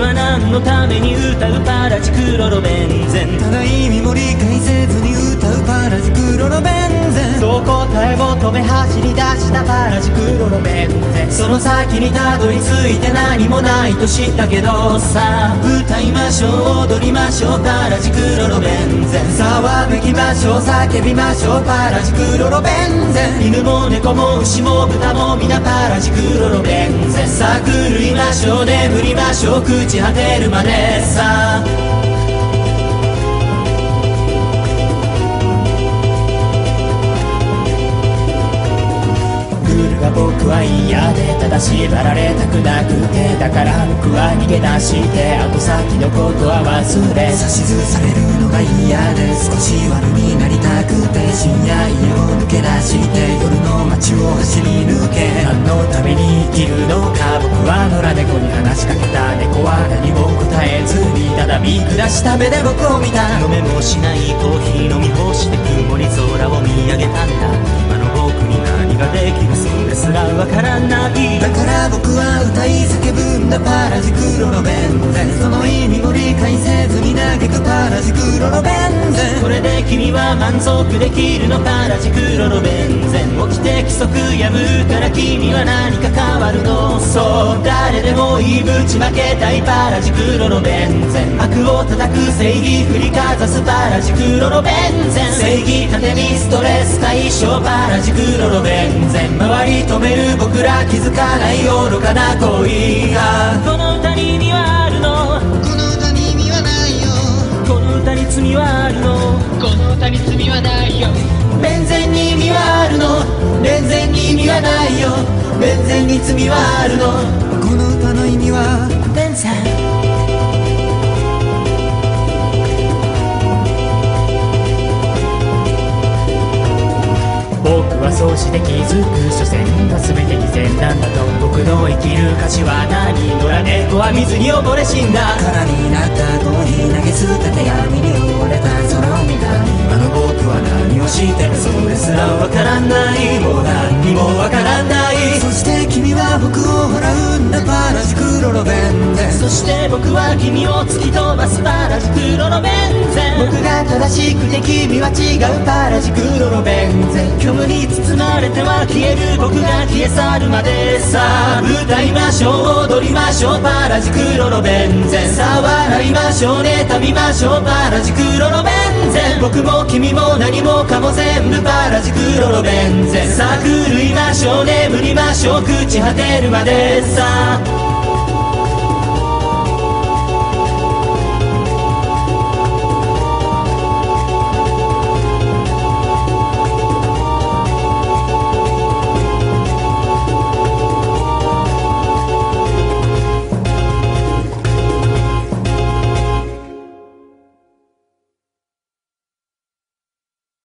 は何のために歌うパラジクロロベンゼンただ意味も理解せずに歌うパラジクロロベンゼンそう答え求め走り出したパラジクロロベンゼンその先にたどり着いて何もないと知ったけどさあ歌いましょう踊りましょうパラジクロロベンゼン騒ぎましょう叫びましょうパラジクロロベンゼン犬も猫も牛も豚も皆パラジクロロベンゼンさあ狂いましょう眠りましょう朽ち果てるまでさ。僕は嫌でただ縛られたくなくてだから僕は逃げ出して後先のことは忘れ指図されるのが嫌で少し悪になりたくて深夜家を抜けえずにただ見下した目で僕を見た。飲めもしないコーヒー飲み干して曇り空を見上げたんだ。今の僕に何ができるそれすらわからない。だから僕は歌い叫ぶんだ。パラジクロロベンゼ。その意味も理解せずに嘆くパラジクロロベンゼ。ンこれで君は満足できるの。パラジクロロベンゼ。規則破るから君は何か変わるのそう誰でもいいぶちまけたいパラジクロロベンゼン悪を叩く正義振りかざすパラジクロロベンゼン正義盾にストレス解消パラジクロロベンゼン周り止める僕ら気づかない愚かな恋がこの歌に意味はあるの？この歌に意味はないよこの歌に罪はあるの？この歌に罪はないよ。面前に意味はあるの面前に意味はないよ。面前に罪はあるの。この歌の意味は？面前僕はそうして気づく。所詮は全て偽善なんだと。僕の生きる価値は何？野良猫は水に溺れ死んだ。空になった後に投げ捨てて闇に覆われた。空を見た。今の僕は何をしてる？それすらわからない何にもわからない。そして君は僕を笑うんだ。パラジクロロベンゼ。ンそして僕は君を突き飛ばすパラジクロロベンゼ。ン僕が正しくて君は違う。パラジクロロ虚無に包まれては消える僕が消え去るまでさあ歌いましょう踊りましょうパラジクロロベンゼン。さあ笑いましょう妬みましょうパラジクロロベンゼン。僕も君も何もかも全部パラジクロロベンゼン。さ狂いましょう眠りましょう朽ち果てるまで。さ